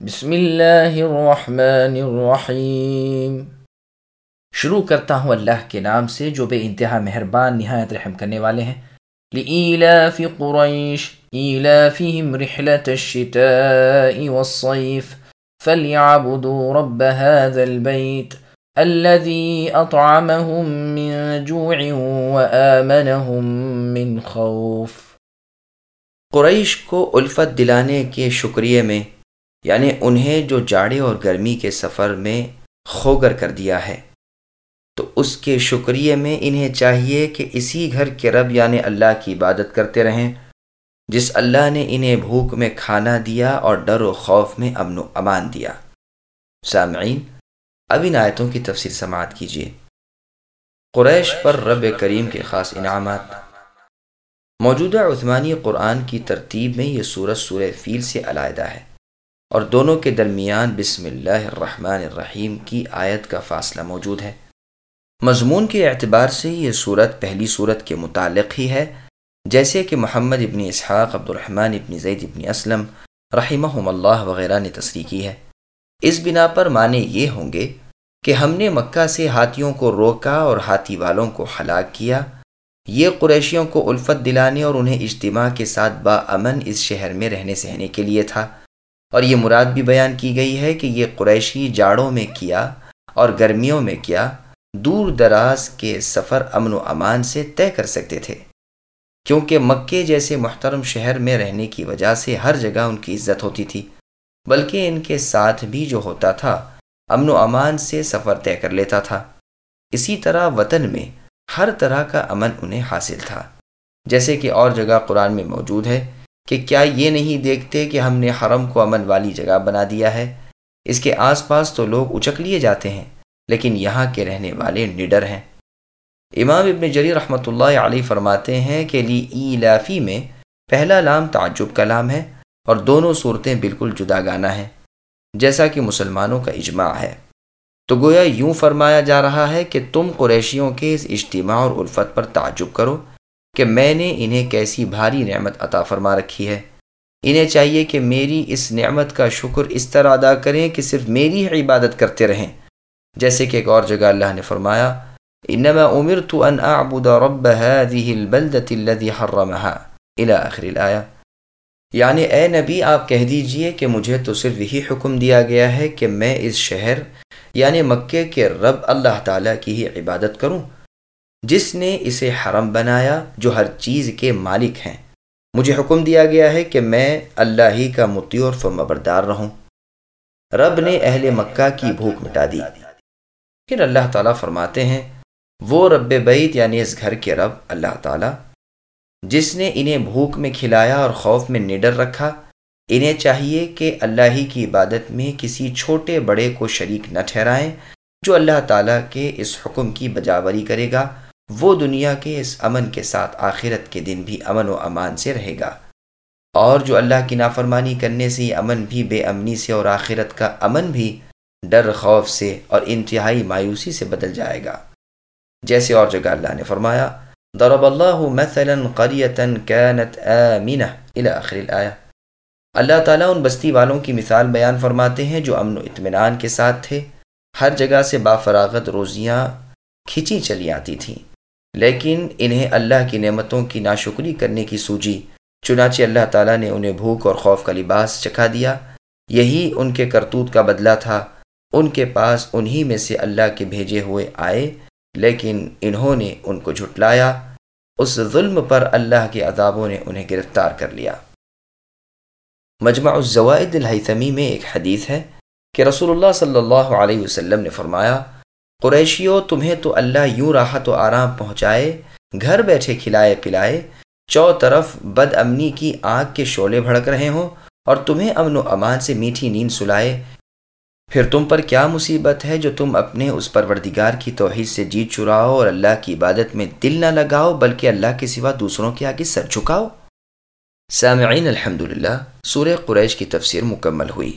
بسم اللہ الرحمن الرحیم۔ شروع کرتا ہوں اللہ کے نام سے جو بے انتہا مہربان، نہایت رحم کرنے والے ہیں۔ لإيلاف قريش إيلافهم رحلة الشتاء والصيف فليعبدوا رب هذا البيت الذي أطعمهم من جوع وآمنهم من خوف۔ قریش کو الفت دلانے کے شکریہ میں یعنی انہیں جو جاڑے اور گرمی کے سفر میں خوگر کر دیا ہے۔ تو اس کے شکریہ میں انہیں چاہیے کہ اسی گھر کے رب یعنی اللہ کی عبادت کرتے رہیں، جس اللہ نے انہیں بھوک میں کھانا دیا اور ڈر و خوف میں امن و امان دیا۔ سامعین، اب ان آیتوں کی تفصیل سماعت کیجیے۔ قریش پر رب کریم کے خاص انعامات۔ موجودہ عثمانی قرآن کی ترتیب میں یہ سورج سورہ فیل سے علیحدہ ہے۔ اور دونوں کے درمیان بسم اللہ الرحمن الرحیم کی آیت کا فاصلہ موجود ہے۔ مضمون کے اعتبار سے یہ صورت پہلی صورت کے متعلق ہی ہے، جیسے کہ محمد ابن اسحاق عبد الرحمن ابن زید ابن اسلم رحمہ اللہ وغیرہ نے تصریح کی ہے۔ اس بنا پر معنی یہ ہوں گے کہ ہم نے مکہ سے ہاتھیوں کو روکا اور ہاتھی والوں کو ہلاک کیا۔ یہ قریشیوں کو الفت دلانے اور انہیں اجتماع کے ساتھ با امن اس شہر میں رہنے سہنے کے لیے تھا۔ اور یہ مراد بھی بیان کی گئی ہے کہ یہ قریشی جاڑوں میں کیا اور گرمیوں میں کیا دور دراز کے سفر امن و امان سے طے کر سکتے تھے۔ کیونکہ مکے جیسے محترم شہر میں رہنے کی وجہ سے ہر جگہ ان کی عزت ہوتی تھی، بلکہ ان کے ساتھ بھی جو ہوتا تھا، امن و امان سے سفر طے کر لیتا تھا۔ اسی طرح وطن میں ہر طرح کا امن انہیں حاصل تھا۔ جیسے کہ اور جگہ قرآن میں موجود ہے کہ کیا یہ نہیں دیکھتے کہ ہم نے حرم کو امن والی جگہ بنا دیا ہے؟ اس کے آس پاس تو لوگ اچک لیے جاتے ہیں، لیکن یہاں کے رہنے والے نڈر ہیں۔ امام ابن جری رحمۃ اللہ علیہ فرماتے ہیں کہ لی ای لافی میں پہلا لام تعجب کا لام ہے اور دونوں صورتیں بالکل جدا گانا ہیں، جیسا کہ مسلمانوں کا اجماع ہے۔ تو گویا یوں فرمایا جا رہا ہے کہ تم قریشیوں کے اس اجتماع اور الفت پر تعجب کرو۔ کہ میں نے انہیں کیسی بھاری نعمت عطا فرما رکھی ہے۔ انہیں چاہیے کہ میری اس نعمت کا شکر اس طرح ادا کریں کہ صرف میری عبادت کرتے رہیں۔ جیسے کہ ایک اور جگہ اللہ نے فرمایا، انما امرت ان اعبد رب هذه البلدة الذي حرمها. الى اخر الايه یعنی اے نبی، آپ کہہ دیجیے کہ مجھے تو صرف یہی حکم دیا گیا ہے کہ میں اس شہر یعنی مکے کے رب اللہ تعالیٰ کی ہی عبادت کروں۔ جس نے اسے حرم بنایا جو ہر چیز کے مالک ہیں۔ مجھے حکم دیا گیا ہے کہ میں اللہ ہی کا متی اور فرمبردار رہوں۔ رب نے اہل مکہ کی بھوک مٹا دی۔ پھر اللہ تعالیٰ فرماتے ہیں، وہ رب بیت یعنی اس گھر کے رب اللہ تعالیٰ، جس نے انہیں بھوک میں کھلایا اور خوف میں نڈر رکھا، انہیں چاہیے کہ اللہ ہی کی عبادت میں کسی چھوٹے بڑے کو شریک نہ ٹھہرائیں، جو اللہ تعالیٰ کے اس حکم کی بجاوری کرے گا۔ وہ دنیا کے اس امن کے ساتھ آخرت کے دن بھی امن و امان سے رہے گا۔ اور جو اللہ کی نافرمانی کرنے سے امن بھی بے امنی سے اور آخرت کا امن بھی ڈر، خوف سے اور انتہائی مایوسی سے بدل جائے گا۔ جیسے اور جگہ اللہ نے فرمایا، ضرب اللہ مثلا قریتا كانت الى آخر الآیہ اللہ تعالیٰ ان بستی والوں کی مثال بیان فرماتے ہیں جو امن و اطمینان کے ساتھ تھے۔ ہر جگہ سے بافراغت روزیاں کھچی چلی آتی تھیں۔ لیکن انہیں اللہ کی نعمتوں کی ناشکری کرنے کی سوجی، چنانچہ اللہ تعالیٰ نے انہیں بھوک اور خوف کا لباس چکھا دیا۔ یہی ان کے کرتوت کا بدلہ تھا۔ ان کے پاس انہی میں سے اللہ کے بھیجے ہوئے آئے، لیکن انہوں نے ان کو جھٹلایا۔ اس ظلم پر اللہ کے عذابوں نے انہیں گرفتار کر لیا۔ مجمع الزوائد الحیثمی میں ایک حدیث ہے کہ رسول اللہ صلی اللہ علیہ وسلم نے فرمایا قریشیو تمہیں تو اللہ یوں راحت و آرام پہنچائے، گھر بیٹھے کھلائے پلائے، چو طرف بد امنی کی آگ کے شعلے بھڑک رہے ہوں، اور تمہیں امن و امان سے میٹھی نیند سلائے۔ پھر تم پر کیا مصیبت ہے جو تم اپنے اس پروردگار کی توحید سے جیت چراؤ اور اللہ کی عبادت میں دل نہ لگاؤ، بلکہ اللہ کے سوا دوسروں کے آگے سر چکاؤ سامعین، الحمدللہ، سورہ قریش کی تفسیر مکمل ہوئی۔